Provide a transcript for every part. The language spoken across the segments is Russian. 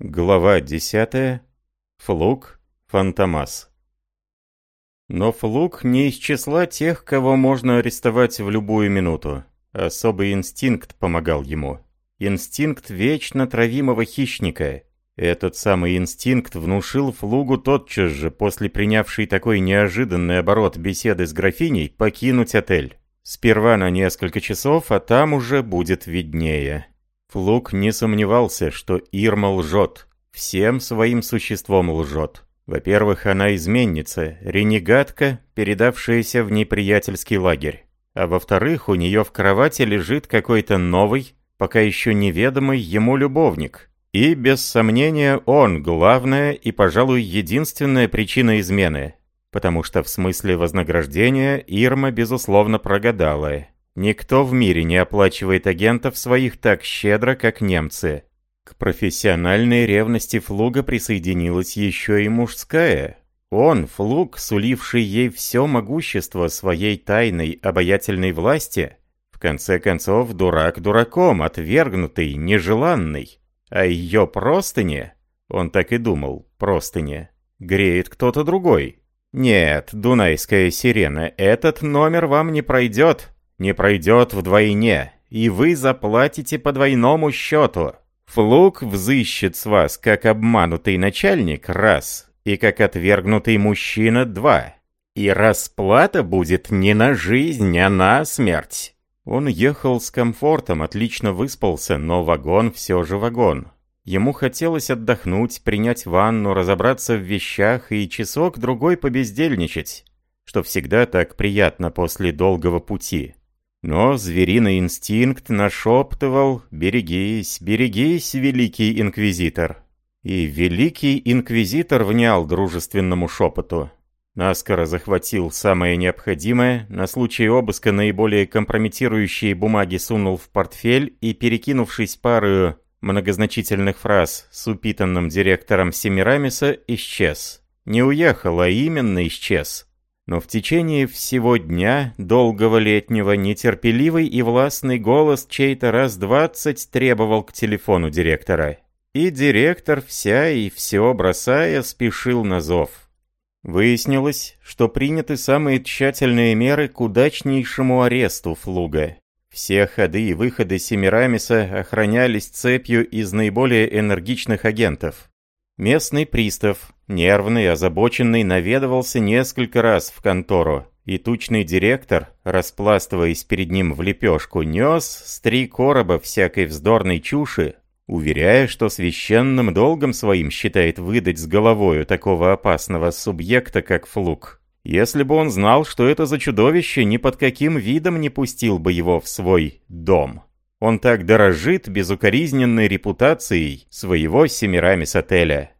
Глава 10. Флук. Фантомас. Но Флук не из числа тех, кого можно арестовать в любую минуту. Особый инстинкт помогал ему. Инстинкт вечно травимого хищника. Этот самый инстинкт внушил Флугу тотчас же, после принявшей такой неожиданный оборот беседы с графиней, покинуть отель. Сперва на несколько часов, а там уже будет виднее. Флук не сомневался, что Ирма лжет. Всем своим существом лжет. Во-первых, она изменница, ренегатка, передавшаяся в неприятельский лагерь. А во-вторых, у нее в кровати лежит какой-то новый, пока еще неведомый ему любовник. И, без сомнения, он главная и, пожалуй, единственная причина измены. Потому что в смысле вознаграждения Ирма, безусловно, прогадала. Никто в мире не оплачивает агентов своих так щедро, как немцы. К профессиональной ревности Флуга присоединилась еще и мужская. Он, Флуг, суливший ей все могущество своей тайной обаятельной власти, в конце концов, дурак дураком, отвергнутый, нежеланный. А ее простыне, он так и думал, простыне, греет кто-то другой. Нет, дунайская сирена, этот номер вам не пройдет не пройдет вдвойне, и вы заплатите по двойному счету. Флук взыщет с вас, как обманутый начальник, раз, и как отвергнутый мужчина, два. И расплата будет не на жизнь, а на смерть. Он ехал с комфортом, отлично выспался, но вагон все же вагон. Ему хотелось отдохнуть, принять ванну, разобраться в вещах и часок-другой побездельничать, что всегда так приятно после долгого пути. Но звериный инстинкт нашептывал «Берегись, берегись, великий инквизитор». И великий инквизитор внял дружественному шепоту. Наскоро захватил самое необходимое, на случай обыска наиболее компрометирующие бумаги сунул в портфель и, перекинувшись парою многозначительных фраз с упитанным директором Семирамиса, исчез. Не уехал, а именно исчез. Но в течение всего дня, долгого летнего, нетерпеливый и властный голос чей-то раз двадцать требовал к телефону директора. И директор, вся и все бросая, спешил на зов. Выяснилось, что приняты самые тщательные меры к удачнейшему аресту Флуга. Все ходы и выходы Семирамиса охранялись цепью из наиболее энергичных агентов. Местный пристав, нервный, озабоченный, наведывался несколько раз в контору, и тучный директор, распластываясь перед ним в лепешку, нес с три короба всякой вздорной чуши, уверяя, что священным долгом своим считает выдать с головою такого опасного субъекта, как Флук. Если бы он знал, что это за чудовище, ни под каким видом не пустил бы его в свой дом. Он так дорожит безукоризненной репутацией своего Семирамис-отеля.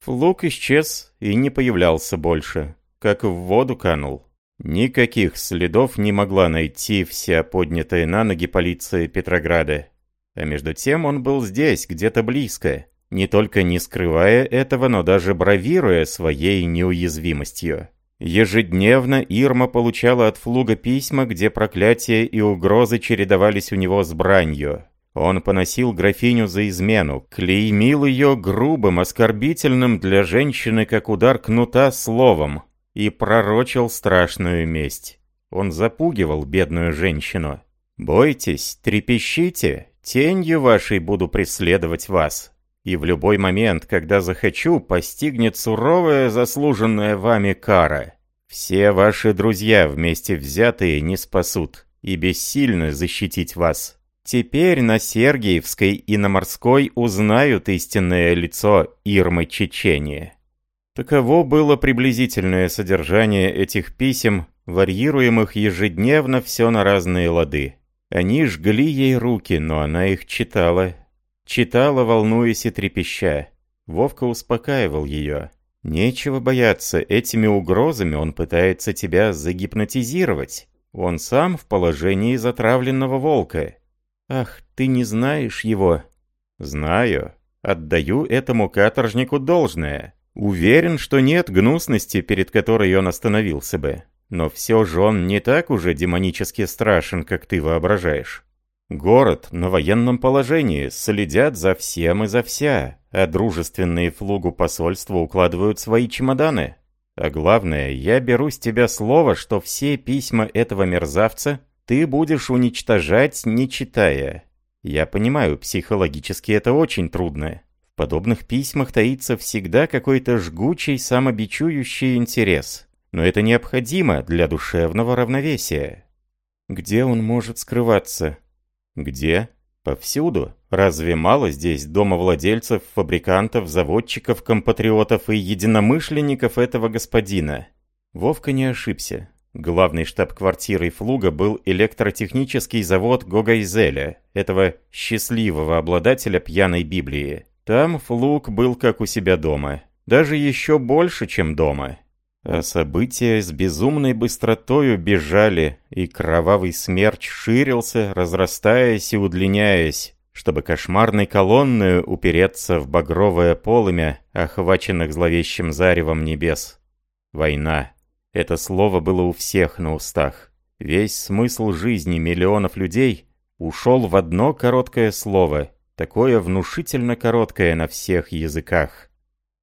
Флук исчез и не появлялся больше, как в воду канул. Никаких следов не могла найти вся поднятая на ноги полиция Петрограда. А между тем он был здесь, где-то близко, не только не скрывая этого, но даже бравируя своей неуязвимостью. Ежедневно Ирма получала от Флуга письма, где проклятия и угрозы чередовались у него с бранью. Он поносил графиню за измену, клеймил ее грубым, оскорбительным для женщины, как удар кнута, словом, и пророчил страшную месть. Он запугивал бедную женщину. «Бойтесь, трепещите, тенью вашей буду преследовать вас, и в любой момент, когда захочу, постигнет суровая заслуженная вами кара. Все ваши друзья вместе взятые не спасут и бессильно защитить вас. Теперь на Сергиевской и на Морской узнают истинное лицо Ирмы Чечения. Таково было приблизительное содержание этих писем, варьируемых ежедневно все на разные лады. Они жгли ей руки, но она их читала, Читала, волнуясь и трепеща. Вовка успокаивал ее. «Нечего бояться, этими угрозами он пытается тебя загипнотизировать. Он сам в положении затравленного волка. Ах, ты не знаешь его?» «Знаю. Отдаю этому каторжнику должное. Уверен, что нет гнусности, перед которой он остановился бы. Но все же он не так уже демонически страшен, как ты воображаешь. Город на военном положении, следят за всем и за вся, а дружественные флугу посольства укладывают свои чемоданы. А главное, я беру с тебя слово, что все письма этого мерзавца ты будешь уничтожать, не читая. Я понимаю, психологически это очень трудно. В подобных письмах таится всегда какой-то жгучий, самобичующий интерес. Но это необходимо для душевного равновесия. Где он может скрываться? Где? Повсюду. Разве мало здесь домовладельцев, фабрикантов, заводчиков, компатриотов и единомышленников этого господина? Вовка не ошибся. Главной штаб-квартирой Флуга был электротехнический завод Гогайзеля, этого счастливого обладателя пьяной Библии. Там Флуг был как у себя дома. Даже еще больше, чем дома. А события с безумной быстротою бежали, и кровавый смерч ширился, разрастаясь и удлиняясь, чтобы кошмарной колонною упереться в багровое полымя, охваченных зловещим заревом небес. Война. Это слово было у всех на устах. Весь смысл жизни миллионов людей ушел в одно короткое слово, такое внушительно короткое на всех языках.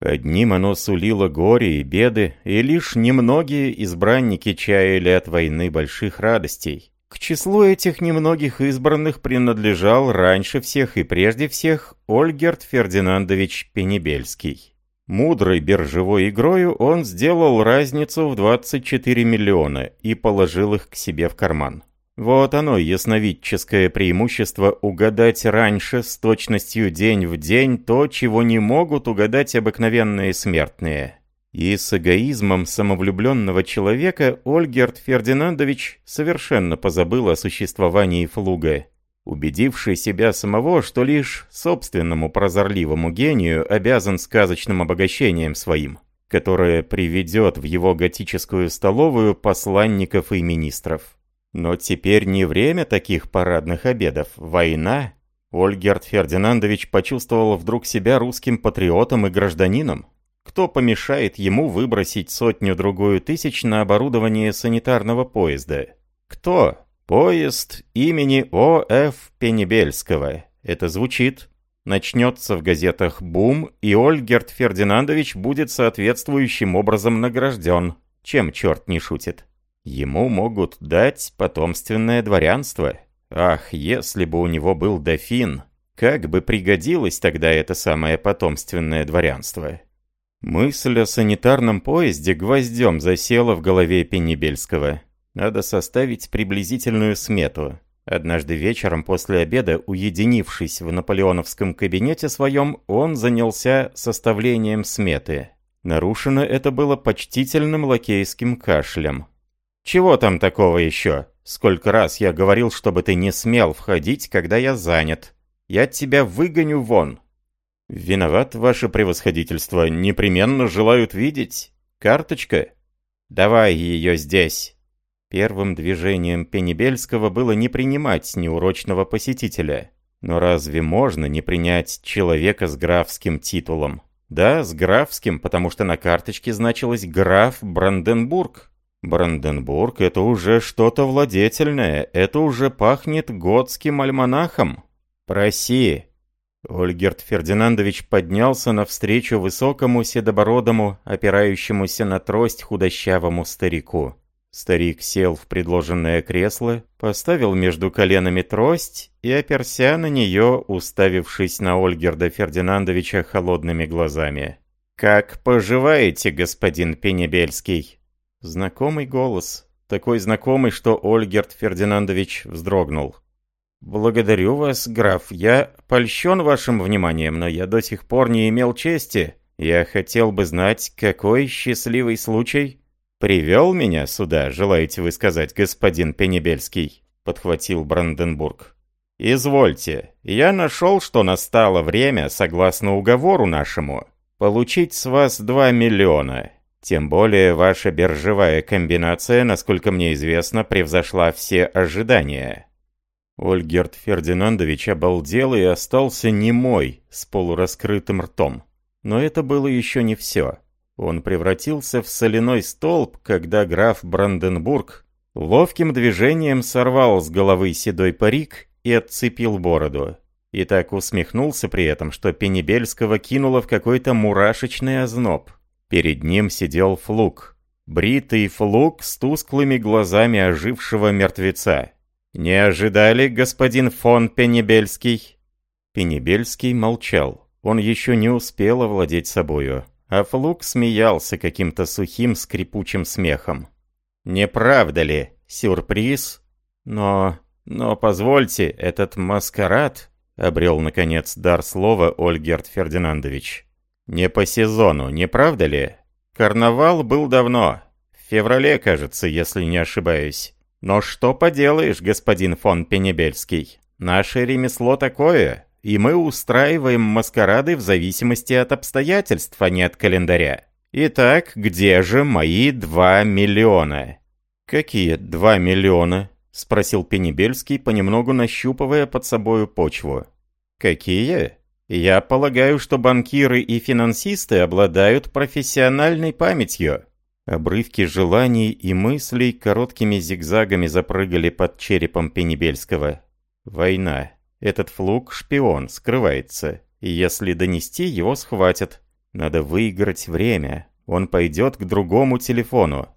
Одним оно сулило горе и беды, и лишь немногие избранники чаяли от войны больших радостей. К числу этих немногих избранных принадлежал раньше всех и прежде всех Ольгерт Фердинандович Пенебельский. Мудрой биржевой игрою он сделал разницу в 24 миллиона и положил их к себе в карман. Вот оно, ясновидческое преимущество угадать раньше с точностью день в день то, чего не могут угадать обыкновенные смертные. И с эгоизмом самовлюбленного человека Ольгерт Фердинандович совершенно позабыл о существовании флуга убедивший себя самого, что лишь собственному прозорливому гению обязан сказочным обогащением своим, которое приведет в его готическую столовую посланников и министров. Но теперь не время таких парадных обедов, война. Ольгерт Фердинандович почувствовал вдруг себя русским патриотом и гражданином. Кто помешает ему выбросить сотню-другую тысяч на оборудование санитарного поезда? Кто? Поезд имени О.Ф. Пенебельского. Это звучит. Начнется в газетах бум, и Ольгерт Фердинандович будет соответствующим образом награжден. Чем черт не шутит. Ему могут дать потомственное дворянство. Ах, если бы у него был дофин, как бы пригодилось тогда это самое потомственное дворянство. Мысль о санитарном поезде гвоздем засела в голове Пенебельского. Надо составить приблизительную смету. Однажды вечером после обеда, уединившись в наполеоновском кабинете своем, он занялся составлением сметы. Нарушено это было почтительным лакейским кашлем. «Чего там такого еще? Сколько раз я говорил, чтобы ты не смел входить, когда я занят. Я тебя выгоню вон». «Виноват, ваше превосходительство. Непременно желают видеть. Карточка?» «Давай ее здесь». Первым движением Пенебельского было не принимать неурочного посетителя. Но разве можно не принять человека с графским титулом? Да, с графским, потому что на карточке значилось «граф Бранденбург». Бранденбург — это уже что-то владетельное, это уже пахнет готским альманахом. Проси. Ольгерт Фердинандович поднялся навстречу высокому седобородому, опирающемуся на трость худощавому старику. Старик сел в предложенное кресло, поставил между коленами трость и оперся на нее, уставившись на Ольгерда Фердинандовича холодными глазами. «Как поживаете, господин Пенебельский?» Знакомый голос. Такой знакомый, что Ольгерд Фердинандович вздрогнул. «Благодарю вас, граф. Я польщен вашим вниманием, но я до сих пор не имел чести. Я хотел бы знать, какой счастливый случай «Привел меня сюда, желаете вы сказать, господин Пенебельский?» — подхватил Бранденбург. «Извольте, я нашел, что настало время, согласно уговору нашему, получить с вас два миллиона. Тем более ваша биржевая комбинация, насколько мне известно, превзошла все ожидания». Ольгерт Фердинандович обалдел и остался немой, с полураскрытым ртом. Но это было еще не все. Он превратился в соляной столб, когда граф Бранденбург ловким движением сорвал с головы седой парик и отцепил бороду. И так усмехнулся при этом, что Пенебельского кинуло в какой-то мурашечный озноб. Перед ним сидел Флук. Бритый Флук с тусклыми глазами ожившего мертвеца. «Не ожидали, господин фон Пенебельский?» Пенебельский молчал. Он еще не успел овладеть собою. А Флук смеялся каким-то сухим скрипучим смехом. «Не правда ли? Сюрприз? Но... но позвольте, этот маскарад...» Обрел, наконец, дар слова Ольгерт Фердинандович. «Не по сезону, не правда ли? Карнавал был давно. В феврале, кажется, если не ошибаюсь. Но что поделаешь, господин фон Пенебельский? Наше ремесло такое, и мы устраиваем маскарады в зависимости от обстоятельств, а не от календаря. Итак, где же мои два миллиона?» «Какие два миллиона?» — спросил Пенебельский, понемногу нащупывая под собою почву. «Какие?» «Я полагаю, что банкиры и финансисты обладают профессиональной памятью». Обрывки желаний и мыслей короткими зигзагами запрыгали под черепом Пенебельского. «Война. Этот флук — шпион, скрывается. И если донести, его схватят. Надо выиграть время. Он пойдет к другому телефону.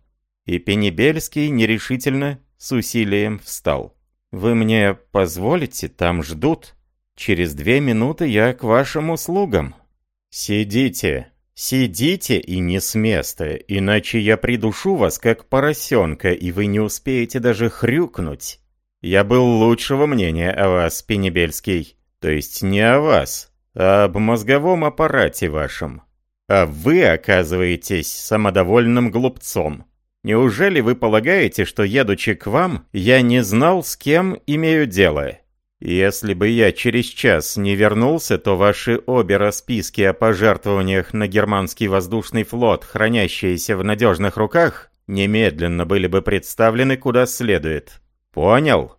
И Пенебельский нерешительно, с усилием встал. «Вы мне позволите? Там ждут. Через две минуты я к вашим услугам». «Сидите, сидите и не с места, иначе я придушу вас как поросенка, и вы не успеете даже хрюкнуть». Я был лучшего мнения о вас, Пенебельский. То есть не о вас, а об мозговом аппарате вашем. А вы оказываетесь самодовольным глупцом. Неужели вы полагаете, что, едучи к вам, я не знал, с кем имею дело? Если бы я через час не вернулся, то ваши обе расписки о пожертвованиях на германский воздушный флот, хранящиеся в надежных руках, немедленно были бы представлены куда следует. Понял?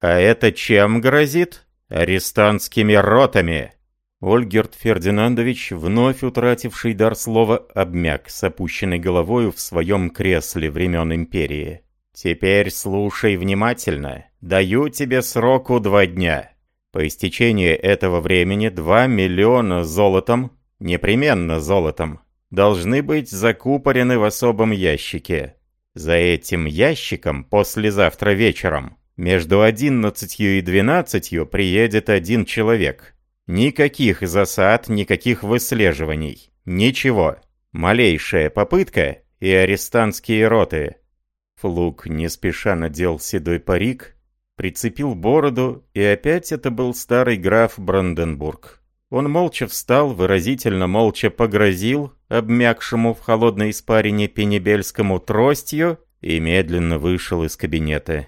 А это чем грозит? Арестантскими ротами. Ольгерт Фердинандович, вновь утративший дар слова, обмяк с опущенной головою в своем кресле времен империи. «Теперь слушай внимательно. Даю тебе сроку два дня. По истечении этого времени два миллиона золотом, непременно золотом, должны быть закупорены в особом ящике. За этим ящиком послезавтра вечером между одиннадцатью и двенадцатью приедет один человек. Никаких засад, никаких выслеживаний. Ничего. Малейшая попытка и арестантские роты. Флук не спеша надел седой парик, прицепил бороду, и опять это был старый граф Бранденбург. Он молча встал, выразительно молча погрозил обмякшему в холодной испарине Пенебельскому тростью и медленно вышел из кабинета.